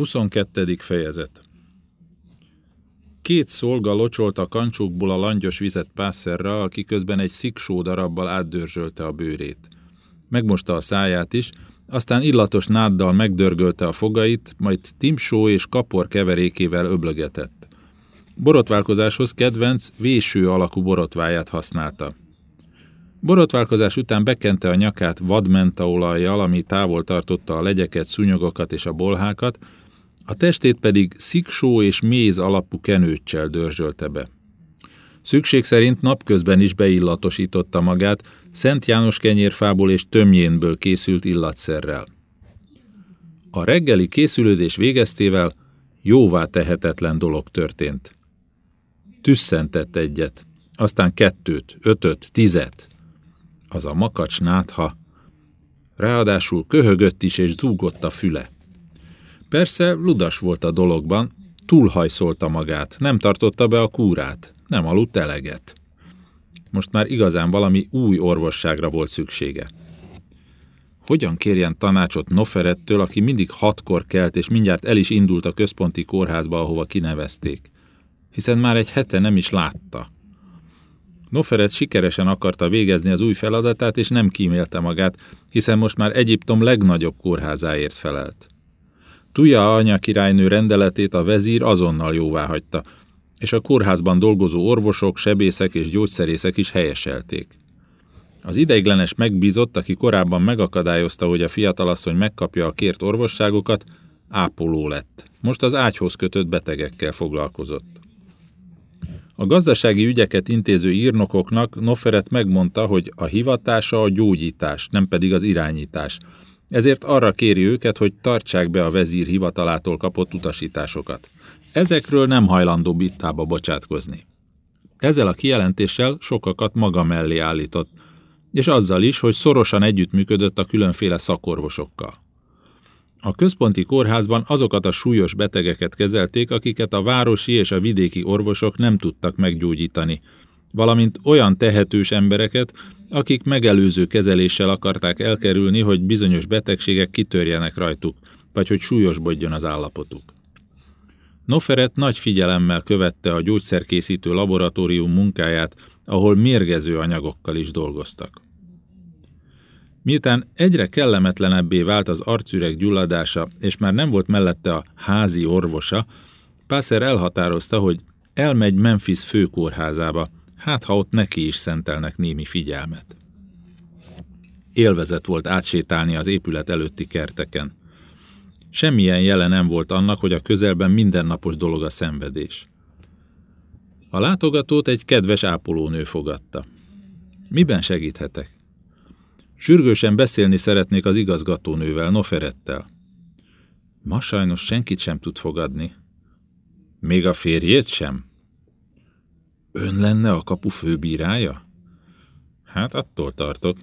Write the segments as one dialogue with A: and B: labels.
A: 22. fejezet Két szolga locsolt a kancsókból a langyos vizet pászerra, aki közben egy sziksó darabbal átdörzsölte a bőrét. Megmosta a száját is, aztán illatos náddal megdörgölte a fogait, majd timsó és kapor keverékével öblögetett. Borotválkozáshoz kedvenc, véső alakú borotváját használta. Borotválkozás után bekente a nyakát vadmentaolajjal, ami távol tartotta a legyeket, szúnyogokat és a bolhákat, a testét pedig sziksó és méz alapú kenőccsel dörzsölte be. Szükség szerint napközben is beillatosította magát Szent János kenyérfából és tömjénből készült illatszerrel. A reggeli készülődés végeztével jóvá tehetetlen dolog történt. Tüsszentett egyet, aztán kettőt, ötöt, tizet. Az a makacs nátha. Ráadásul köhögött is és zúgott a füle. Persze ludas volt a dologban, túlhajszolta magát, nem tartotta be a kúrát, nem aludt eleget. Most már igazán valami új orvosságra volt szüksége. Hogyan kérjen tanácsot Noferettől, aki mindig hatkor kelt, és mindjárt el is indult a központi kórházba, ahova kinevezték? Hiszen már egy hete nem is látta. Noferet sikeresen akarta végezni az új feladatát, és nem kímélte magát, hiszen most már Egyiptom legnagyobb kórházáért felelt. Tuja anya királynő rendeletét a vezír azonnal jóvá hagyta, és a kórházban dolgozó orvosok, sebészek és gyógyszerészek is helyeselték. Az ideiglenes megbízott, aki korábban megakadályozta, hogy a fiatalasszony megkapja a kért orvosságokat, ápoló lett. Most az ágyhoz kötött betegekkel foglalkozott. A gazdasági ügyeket intéző írnokoknak Noferet megmondta, hogy a hivatása a gyógyítás, nem pedig az irányítás – ezért arra kéri őket, hogy tartsák be a vezír hivatalától kapott utasításokat. Ezekről nem hajlandó bittába bocsátkozni. Ezzel a kijelentéssel sokakat maga mellé állított, és azzal is, hogy szorosan együttműködött a különféle szakorvosokkal. A központi kórházban azokat a súlyos betegeket kezelték, akiket a városi és a vidéki orvosok nem tudtak meggyógyítani, valamint olyan tehetős embereket, akik megelőző kezeléssel akarták elkerülni, hogy bizonyos betegségek kitörjenek rajtuk, vagy hogy súlyosbodjon az állapotuk. Noferet nagy figyelemmel követte a gyógyszerkészítő laboratórium munkáját, ahol mérgező anyagokkal is dolgoztak. Miután egyre kellemetlenebbé vált az arcüreg gyulladása, és már nem volt mellette a házi orvosa, Pászer elhatározta, hogy elmegy Memphis főkórházába, hát ha ott neki is szentelnek némi figyelmet. Élvezet volt átsétálni az épület előtti kerteken. Semmilyen jele nem volt annak, hogy a közelben mindennapos dolog a szenvedés. A látogatót egy kedves ápolónő fogadta. Miben segíthetek? Sürgősen beszélni szeretnék az igazgatónővel, Noferettel. Ma sajnos senkit sem tud fogadni. Még a férjét sem? Ön lenne a kapu főbírája? Hát attól tartok.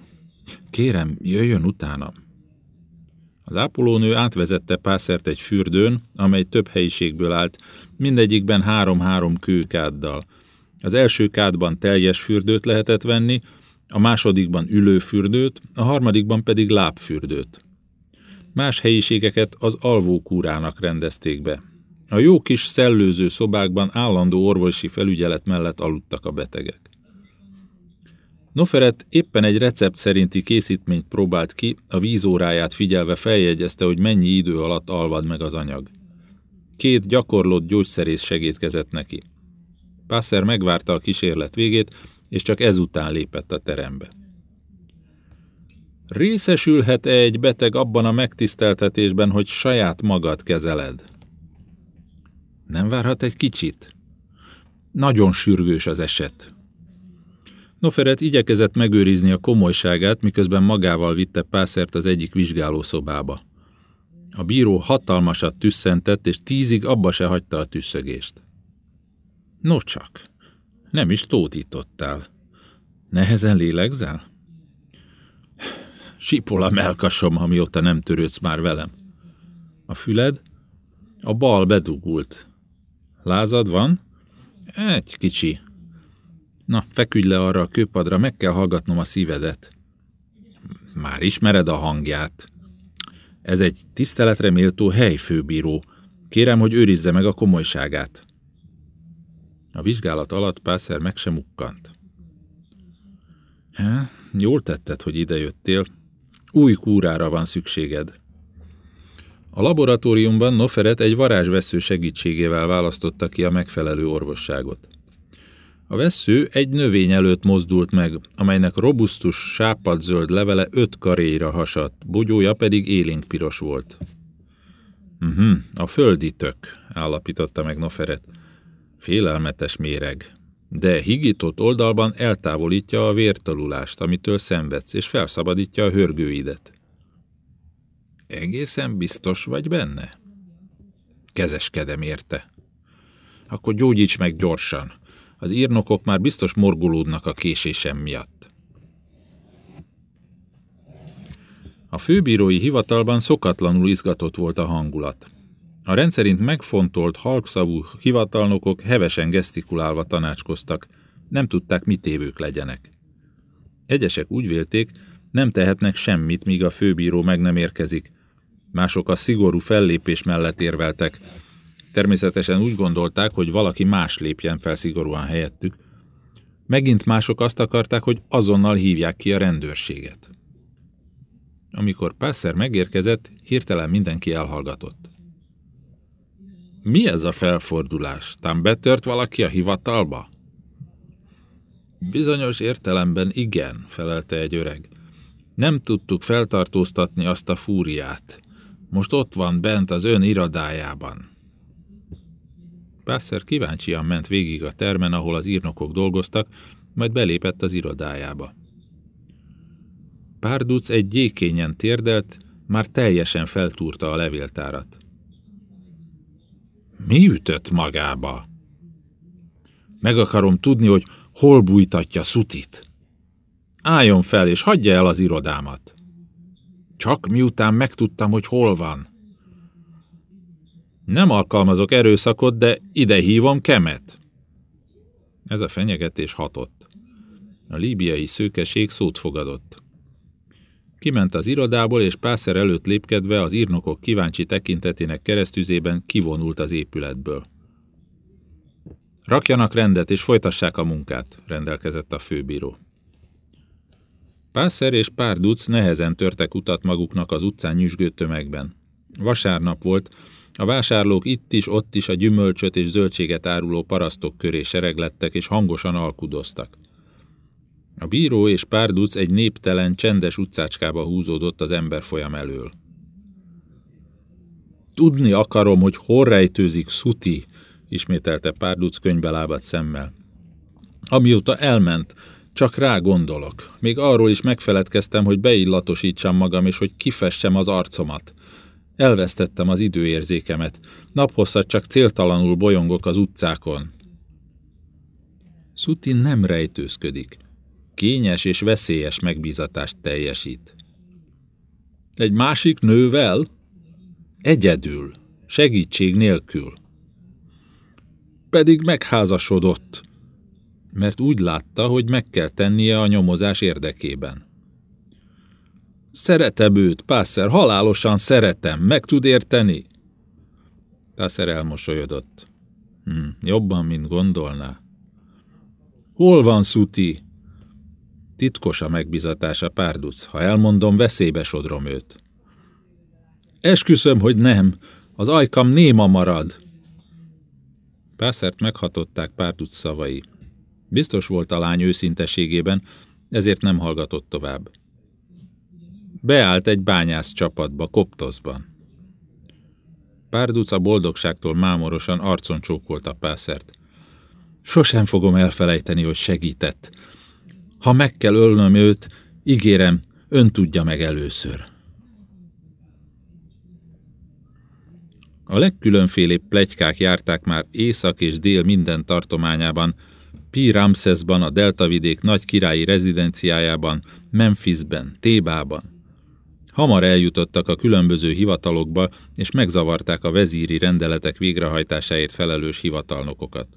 A: Kérem, jöjjön utána. Az ápolónő átvezette Pászert egy fürdőn, amely több helyiségből állt, mindegyikben három-három kőkáddal. Az első kádban teljes fürdőt lehetett venni, a másodikban ülőfürdőt, a harmadikban pedig lábfürdőt. Más helyiségeket az alvókúrának rendezték be. A jó kis szellőző szobákban állandó orvosi felügyelet mellett aludtak a betegek. Noferet éppen egy recept szerinti készítményt próbált ki, a vízóráját figyelve feljegyezte, hogy mennyi idő alatt alvad meg az anyag. Két gyakorlott gyógyszerész segítkezett neki. Pászer megvárta a kísérlet végét, és csak ezután lépett a terembe. Részesülhet-e egy beteg abban a megtiszteltetésben, hogy saját magad kezeled? Nem várhat egy kicsit? Nagyon sürgős az eset. Noferet igyekezett megőrizni a komolyságát, miközben magával vitte Pászert az egyik vizsgálószobába. A bíró hatalmasat tüsszentett, és tízig abba se hagyta a tüsszögést. No csak, nem is tódítottál. Nehezen lélegzel? Sipol a melkasom, amióta nem törődsz már velem. A füled? A bal bedugult. Lázad van? Egy kicsi. Na, feküdj le arra a kőpadra, meg kell hallgatnom a szívedet. Már ismered a hangját. Ez egy tiszteletre méltó helyfőbíró. Kérem, hogy őrizze meg a komolyságát. A vizsgálat alatt Pászer meg sem ukkant. Há, jól tetted, hogy idejöttél. Új kúrára van szükséged. A laboratóriumban Noferet egy varázsvesző segítségével választotta ki a megfelelő orvosságot. A vesző egy növény előtt mozdult meg, amelynek robusztus, sápadzöld levele öt karéra hasadt, bogyója pedig élénk piros volt. Uh-huh, a földi tök, állapította meg Noferet. Félelmetes méreg, de higított oldalban eltávolítja a vértalulást, amitől szenvedsz, és felszabadítja a hörgőidet. Egészen biztos vagy benne? Kezeskedem érte. Akkor gyógyíts meg gyorsan. Az írnokok már biztos morgulódnak a késésem miatt. A főbírói hivatalban szokatlanul izgatott volt a hangulat. A rendszerint megfontolt, halkszavú hivatalnokok hevesen gesztikulálva tanácskoztak, nem tudták, mit évők legyenek. Egyesek úgy vélték, nem tehetnek semmit, míg a főbíró meg nem érkezik. Mások a szigorú fellépés mellett érveltek. Természetesen úgy gondolták, hogy valaki más lépjen fel szigorúan helyettük. Megint mások azt akarták, hogy azonnal hívják ki a rendőrséget. Amikor Pászer megérkezett, hirtelen mindenki elhallgatott. Mi ez a felfordulás? Tám betört valaki a hivatalba? Bizonyos értelemben igen, felelte egy öreg. Nem tudtuk feltartóztatni azt a fúriát. Most ott van bent az ön irodájában. Pászer kíváncsian ment végig a termen, ahol az írnokok dolgoztak, majd belépett az irodájába. Párduc egy gyékényen térdelt, már teljesen feltúrta a levéltárat. Mi ütött magába? Meg akarom tudni, hogy hol bújtatja Szutit. Álljon fel, és hagyja el az irodámat. Csak miután megtudtam, hogy hol van. Nem alkalmazok erőszakot, de ide hívom Kemet. Ez a fenyegetés hatott. A líbiai szőkeség szót fogadott. Kiment az irodából, és pászer előtt lépkedve az írnokok kíváncsi tekintetének keresztüzében kivonult az épületből. Rakjanak rendet, és folytassák a munkát, rendelkezett a főbíró. Pászer és pár duc nehezen törtek utat maguknak az utcán nyüzsgő tömegben. Vasárnap volt, a vásárlók itt is, ott is a gyümölcsöt és zöldséget áruló parasztok köré sereglettek és hangosan alkudoztak. A bíró és pár duc egy néptelen, csendes utcácskába húzódott az emberfolyam elől. Tudni akarom, hogy hol rejtőzik Szuti, ismételte párduc könyvbe lábadt szemmel. Amióta elment, csak rá gondolok. Még arról is megfeledkeztem, hogy beillatosítsam magam, és hogy kifessem az arcomat. Elvesztettem az időérzékemet. Naphosszat csak céltalanul bolyongok az utcákon. Szuti nem rejtőzködik kényes és veszélyes megbízatást teljesít. Egy másik nővel? Egyedül, segítség nélkül. Pedig megházasodott, mert úgy látta, hogy meg kell tennie a nyomozás érdekében. Szeretem őt, Pászer, halálosan szeretem, meg tud érteni? Pászer elmosolyodott. Hm, jobban, mint gondolná. Hol van Szuti? Titkos a megbizatása, párduc. Ha elmondom, veszélybe sodrom őt. Esküszöm, hogy nem. Az ajkam néma marad. Pászert meghatották párduc szavai. Biztos volt a lány őszinteségében, ezért nem hallgatott tovább. Beállt egy bányász csapatba, Koptoszban. Párduc a boldogságtól mámorosan arcon csókolta Pászert. Sosem fogom elfelejteni, hogy segített. Ha meg kell ölnöm őt, ígérem, ön tudja meg először. A legkülönfélébb plegykák járták már észak és dél minden tartományában, Pi Ramszeszban, a Deltavidék nagy királyi rezidenciájában, Memphisben, Tébában. Hamar eljutottak a különböző hivatalokba, és megzavarták a vezíri rendeletek végrehajtásáért felelős hivatalnokokat.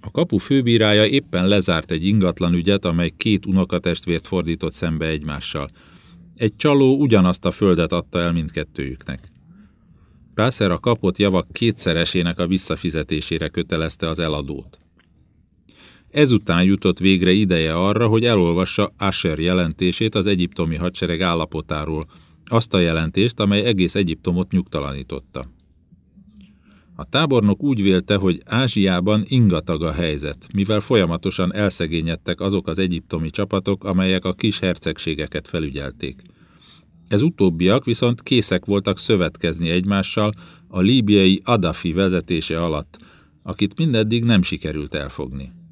A: A kapu főbírája éppen lezárt egy ingatlan ügyet, amely két unokatestvért fordított szembe egymással. Egy csaló ugyanazt a földet adta el mindkettőjüknek. Pászer a kapott javak kétszeresének a visszafizetésére kötelezte az eladót. Ezután jutott végre ideje arra, hogy elolvassa Asher jelentését az egyiptomi hadsereg állapotáról, azt a jelentést, amely egész Egyiptomot nyugtalanította. A tábornok úgy vélte, hogy Ázsiában ingatag a helyzet, mivel folyamatosan elszegényedtek azok az egyiptomi csapatok, amelyek a kis hercegségeket felügyelték. Ez utóbbiak viszont készek voltak szövetkezni egymással a líbiai Adafi vezetése alatt, akit mindeddig nem sikerült elfogni.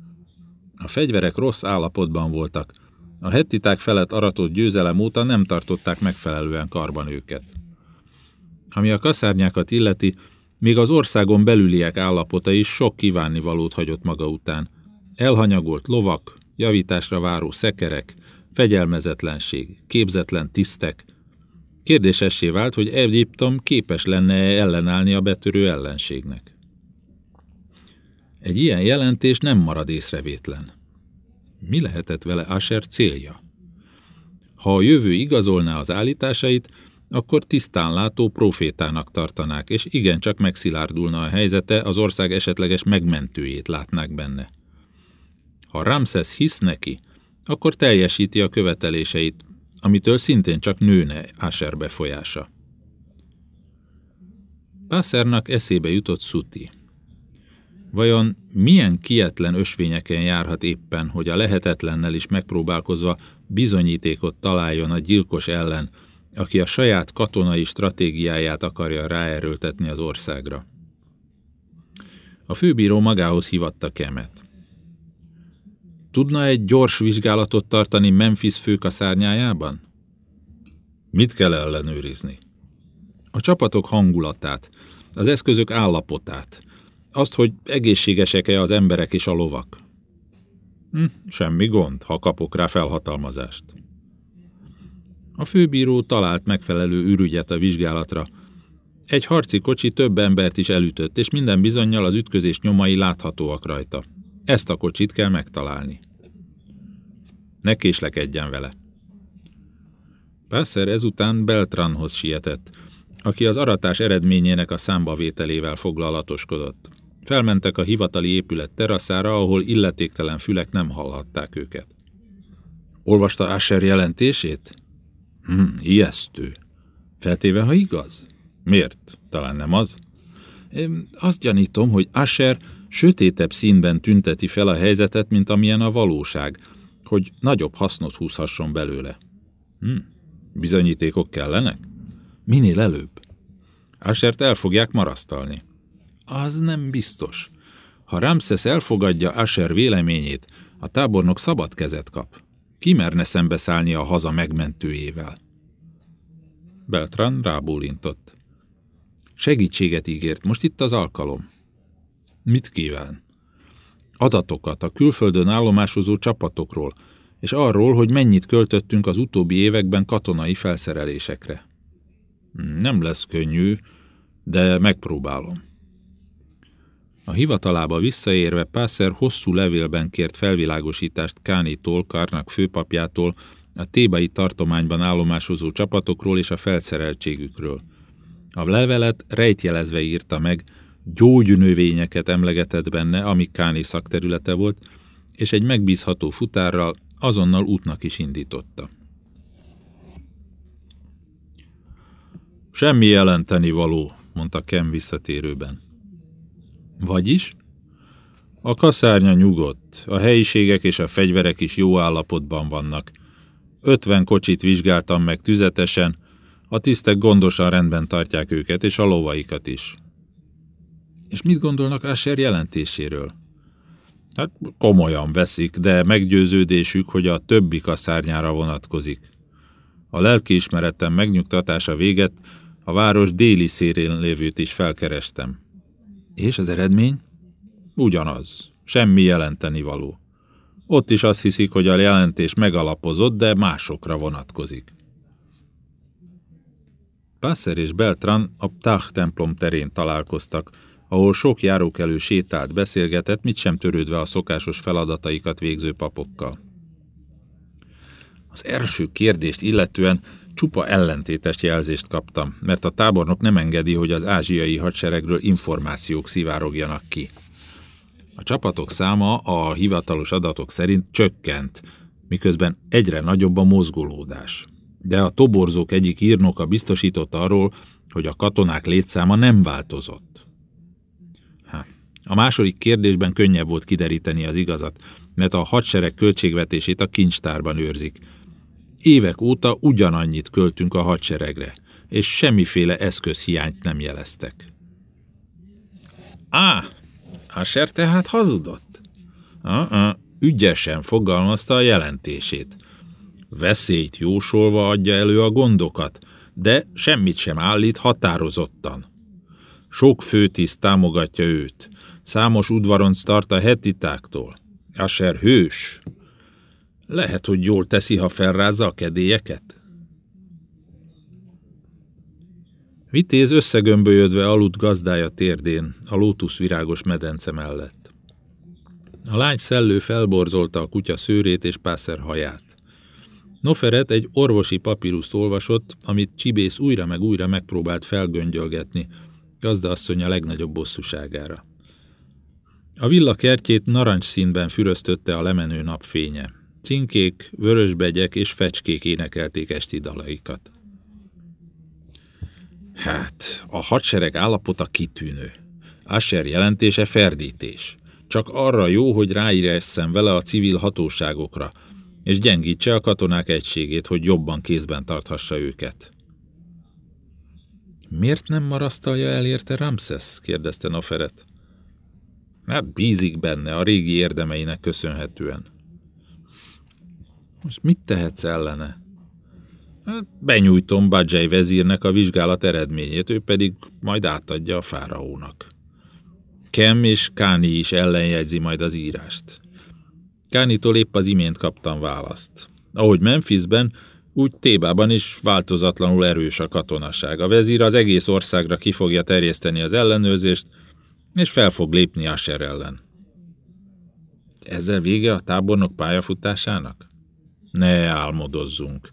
A: A fegyverek rossz állapotban voltak, a hettiták felett aratott győzelem óta nem tartották megfelelően karban őket. Ami a kaszárnyákat illeti, még az országon belüliek állapota is sok kívánnivalót hagyott maga után. Elhanyagolt lovak, javításra váró szekerek, fegyelmezetlenség, képzetlen tisztek. Kérdésessé vált, hogy Egyiptom képes lenne -e ellenállni a betörő ellenségnek. Egy ilyen jelentés nem marad észrevétlen. Mi lehetett vele Asher célja? Ha a jövő igazolná az állításait, akkor tisztán látó profétának tartanák, és igencsak megszilárdulna a helyzete, az ország esetleges megmentőjét látnák benne. Ha Ramses hisz neki, akkor teljesíti a követeléseit, amitől szintén csak nőne Asher befolyása. Passernak eszébe jutott Szuti. Vajon milyen kietlen ösvényeken járhat éppen, hogy a lehetetlennel is megpróbálkozva bizonyítékot találjon a gyilkos ellen, aki a saját katonai stratégiáját akarja ráerőltetni az országra. A főbíró magához hivatta Kemet. Tudna egy gyors vizsgálatot tartani Memphis főkaszárnyájában? Mit kell ellenőrizni? A csapatok hangulatát, az eszközök állapotát, azt, hogy egészségesek-e az emberek és a lovak. Hm, semmi gond, ha kapok rá felhatalmazást. A főbíró talált megfelelő ürügyet a vizsgálatra. Egy harci kocsi több embert is elütött, és minden bizonyal az ütközés nyomai láthatóak rajta. Ezt a kocsit kell megtalálni. Ne késlekedjen vele. Pászer ezután Beltranhoz sietett, aki az aratás eredményének a számbavételével foglalatoskodott. Felmentek a hivatali épület teraszára, ahol illetéktelen fülek nem hallhatták őket. Olvasta Asher jelentését? Hm, ijesztő. Feltéve, ha igaz? Miért? Talán nem az? Én azt gyanítom, hogy Asher sötétebb színben tünteti fel a helyzetet, mint amilyen a valóság, hogy nagyobb hasznot húzhasson belőle. Hm, bizonyítékok kellenek? Minél előbb. Ashert el fogják marasztalni. Az nem biztos. Ha Ramses elfogadja Asher véleményét, a tábornok szabad kezet kap. Ki merne szembeszállni a haza megmentőjével? Beltran rábólintott. Segítséget ígért, most itt az alkalom. Mit kíván? Adatokat a külföldön állomásozó csapatokról, és arról, hogy mennyit költöttünk az utóbbi években katonai felszerelésekre. Nem lesz könnyű, de megpróbálom. A hivatalába visszaérve Pászer hosszú levélben kért felvilágosítást Kánitól, Karnak főpapjától, a tébai tartományban állomásozó csapatokról és a felszereltségükről. A levelet rejtjelezve írta meg, gyógynövényeket emlegetett benne, ami Káni szakterülete volt, és egy megbízható futárral azonnal útnak is indította. Semmi jelenteni való, mondta Kem visszatérőben. Vagyis? A kaszárnya nyugodt, a helyiségek és a fegyverek is jó állapotban vannak. Ötven kocsit vizsgáltam meg tüzetesen, a tisztek gondosan rendben tartják őket, és a lovaikat is. És mit gondolnak Asher jelentéséről? Hát komolyan veszik, de meggyőződésük, hogy a többi kaszárnyára vonatkozik. A lelkiismeretem megnyugtatása véget a város déli szérén lévőt is felkerestem. És az eredmény? Ugyanaz. Semmi jelenteni való. Ott is azt hiszik, hogy a jelentés megalapozott, de másokra vonatkozik. Passer és Beltran a Ptah templom terén találkoztak, ahol sok járókelő sétált, beszélgetett, mit sem törődve a szokásos feladataikat végző papokkal. Az első kérdést illetően Csupa ellentétes jelzést kaptam, mert a tábornok nem engedi, hogy az ázsiai hadseregről információk szivárogjanak ki. A csapatok száma a hivatalos adatok szerint csökkent, miközben egyre nagyobb a mozgolódás. De a toborzók egyik írnoka biztosított arról, hogy a katonák létszáma nem változott. Ha. A második kérdésben könnyebb volt kideríteni az igazat, mert a hadsereg költségvetését a kincstárban őrzik. Évek óta ugyanannyit költünk a hadseregre, és semmiféle eszközhiányt nem jeleztek. Á, Asher tehát hazudott? Uh-uh, ügyesen fogalmazta a jelentését. Veszélyt jósolva adja elő a gondokat, de semmit sem állít határozottan. Sok főtiszt támogatja őt, számos udvaronc tart a hetitáktól. Asher hős. Lehet, hogy jól teszi, ha felrázza a kedélyeket? Vitéz összegömbölyödve aludt gazdája térdén, a lótuszvirágos medence mellett. A lány szellő felborzolta a kutya szőrét és pászer haját. Noferet egy orvosi papíruszt olvasott, amit Csibész újra meg újra megpróbált felgöngyölgetni, gazdaasszony a legnagyobb bosszúságára. A villa kertjét narancs színben füröztötte a lemenő napfénye. Cinkék, vörösbegyek és fecskék énekelték esti dalaikat. Hát, a hadsereg állapota kitűnő. Asher jelentése ferdítés. Csak arra jó, hogy ráíresszen vele a civil hatóságokra, és gyengítse a katonák egységét, hogy jobban kézben tarthassa őket. Miért nem marasztalja el érte Ramses? kérdezte Noferet. Hát bízik benne a régi érdemeinek köszönhetően. Most mit tehetsz ellene? Hát benyújtom Badzsely vezírnek a vizsgálat eredményét, ő pedig majd átadja a fáraónak. Kem és Káni is ellenjegyzi majd az írást. Kánitól épp az imént kaptam választ. Ahogy Memphisben, úgy Tébában is változatlanul erős a katonaság. A vezír az egész országra ki fogja terjeszteni az ellenőrzést, és fel fog lépni Asher ellen. Ezzel vége a tábornok pályafutásának? Ne álmodozzunk.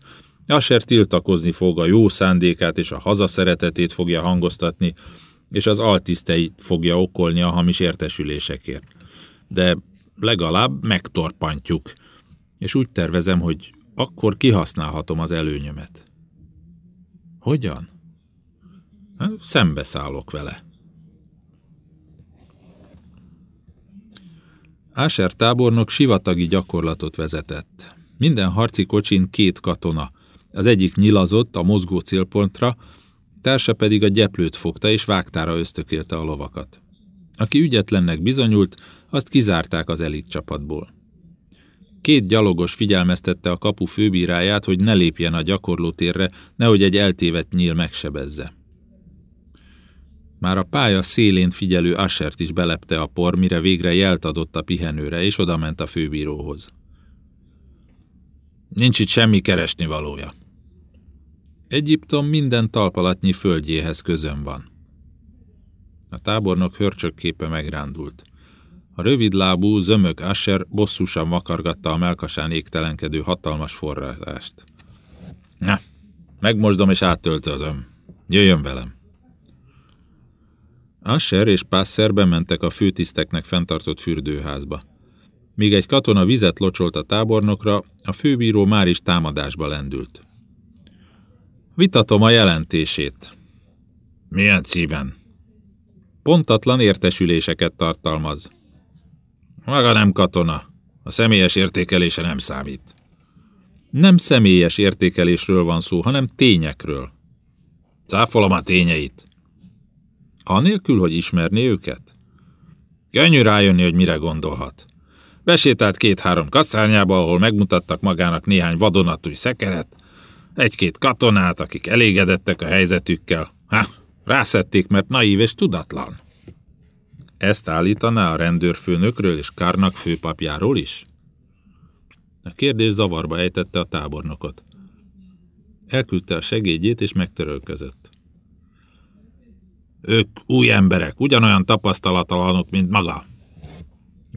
A: Asher tiltakozni fog a jó szándékát és a hazaszeretetét fogja hangoztatni, és az altiszteit fogja okolni a hamis értesülésekért. De legalább megtorpantjuk, és úgy tervezem, hogy akkor kihasználhatom az előnyömet. Hogyan? Szembeszállok vele. Áser tábornok sivatagi gyakorlatot vezetett. Minden harci kocsin két katona. Az egyik nyilazott a mozgó célpontra, társa pedig a gyeplőt fogta és vágtára ösztökélte a lovakat. Aki ügyetlennek bizonyult, azt kizárták az elit csapatból. Két gyalogos figyelmeztette a kapu főbíráját, hogy ne lépjen a gyakorlótérre, nehogy egy eltévedt nyíl megsebezze. Már a pálya szélén figyelő Asert is belepte a por, mire végre jelt adott a pihenőre, és odament a főbíróhoz. Nincs itt semmi keresni valója. Egyiptom minden talpalatnyi földjéhez közön van. A tábornok hörcsökképe megrándult. A rövidlábú, zömök Asher bosszusan vakargatta a melkasán égtelenkedő hatalmas forrást. Na, megmosdom és áttöltözöm. Jöjjön velem! Asher és Pászer bementek a főtiszteknek fenntartott fürdőházba. Míg egy katona vizet locsolt a tábornokra, a főbíró már is támadásba lendült. Vitatom a jelentését. Milyen címen? Pontatlan értesüléseket tartalmaz. Maga nem katona. A személyes értékelése nem számít. Nem személyes értékelésről van szó, hanem tényekről. Cáfolom a tényeit. Anélkül, hogy ismerné őket? Könnyű rájönni, hogy mire gondolhat. Besétált két-három kasszárnyába, ahol megmutattak magának néhány vadonatúj szekeret, egy-két katonát, akik elégedettek a helyzetükkel. Ha, rászették, mert naív és tudatlan. Ezt állítaná a rendőrfőnökről és Kárnak főpapjáról is? A kérdés zavarba ejtette a tábornokot. Elküldte a segédjét és megtörölközött. Ők új emberek, ugyanolyan tapasztalatalanok, mint maga.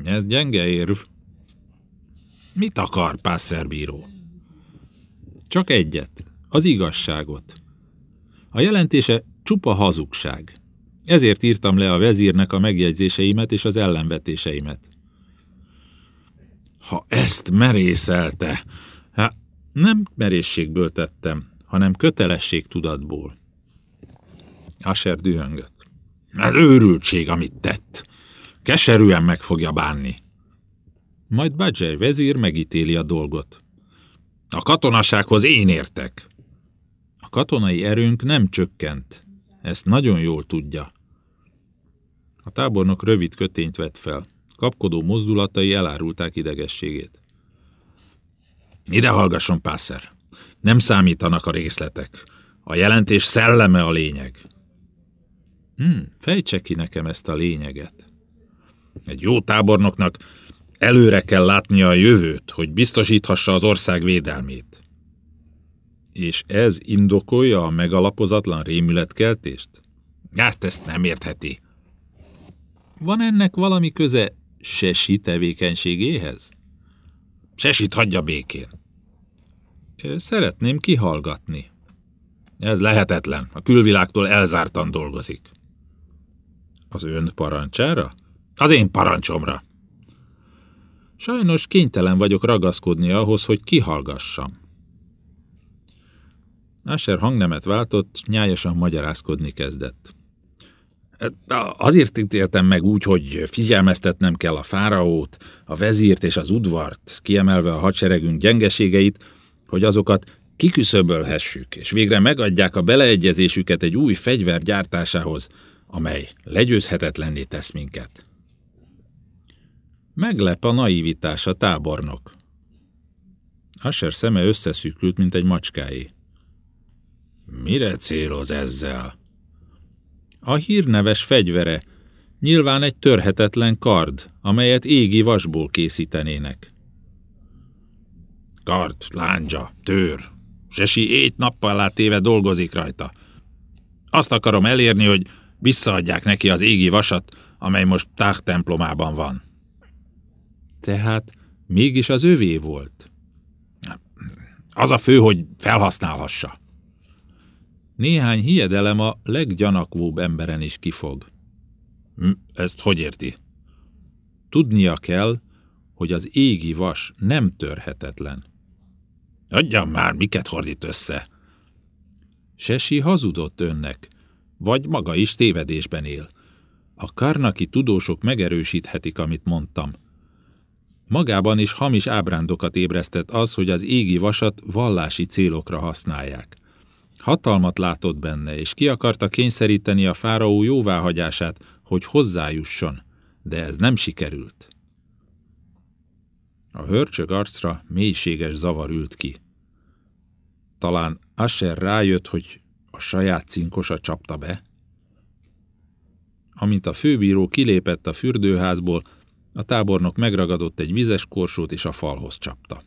A: Ez gyenge érv. Mit akar, pászerbíró? Csak egyet. az igazságot. A jelentése csupa hazugság. Ezért írtam le a vezírnek a megjegyzéseimet és az ellenvetéseimet. Ha ezt merészelte, hát nem merészségből tettem, hanem kötelességtudatból. Asher dühöngött. Ez őrültség, amit tett. Keserűen meg fogja bánni. Majd Badger vezír megítéli a dolgot. A katonasághoz én értek. A katonai erőnk nem csökkent. Ezt nagyon jól tudja. A tábornok rövid kötényt vett fel. Kapkodó mozdulatai elárulták idegességét. Ide hallgasson, Pászer! Nem számítanak a részletek. A jelentés szelleme a lényeg. Hmm, fejtse ki nekem ezt a lényeget. Egy jó tábornoknak előre kell látnia a jövőt, hogy biztosíthassa az ország védelmét. És ez indokolja a megalapozatlan rémületkeltést? Hát ezt nem értheti. Van ennek valami köze Sesi tevékenységéhez? Sesit hagyja békén. Szeretném kihallgatni. Ez lehetetlen. A külvilágtól elzártan dolgozik. Az ön parancsára? Az én parancsomra. Sajnos kénytelen vagyok ragaszkodni ahhoz, hogy kihallgassam. Asher hangnemet váltott, nyájasan magyarázkodni kezdett. Azért ítéltem meg úgy, hogy figyelmeztetnem kell a fáraót, a vezírt és az udvart, kiemelve a hadseregünk gyengeségeit, hogy azokat kiküszöbölhessük, és végre megadják a beleegyezésüket egy új fegyver gyártásához, amely legyőzhetetlenné tesz minket. Meglep a naivitás tábornok. Asher szeme összeszűkült, mint egy macskáé. Mire céloz ezzel? A hírneves fegyvere, nyilván egy törhetetlen kard, amelyet égi vasból készítenének. Kard, lándzsa, tőr. Sesi ét nappal látéve dolgozik rajta. Azt akarom elérni, hogy visszaadják neki az égi vasat, amely most Tách templomában van. Tehát mégis az övé volt. Az a fő, hogy felhasználhassa. Néhány hiedelem a leggyanakvóbb emberen is kifog. Hm, ezt hogy érti? Tudnia kell, hogy az égi vas nem törhetetlen. Adjam már, miket hordít össze? Sesi hazudott önnek, vagy maga is tévedésben él. A karnaki tudósok megerősíthetik, amit mondtam. Magában is hamis ábrándokat ébresztett az, hogy az égi vasat vallási célokra használják. Hatalmat látott benne, és ki akarta kényszeríteni a fáraó jóváhagyását, hogy hozzájusson, de ez nem sikerült. A hörcsög arcra mélységes zavar ült ki. Talán Asher rájött, hogy a saját cinkosa csapta be? Amint a főbíró kilépett a fürdőházból, a tábornok megragadott egy vizes korsót és a falhoz csapta.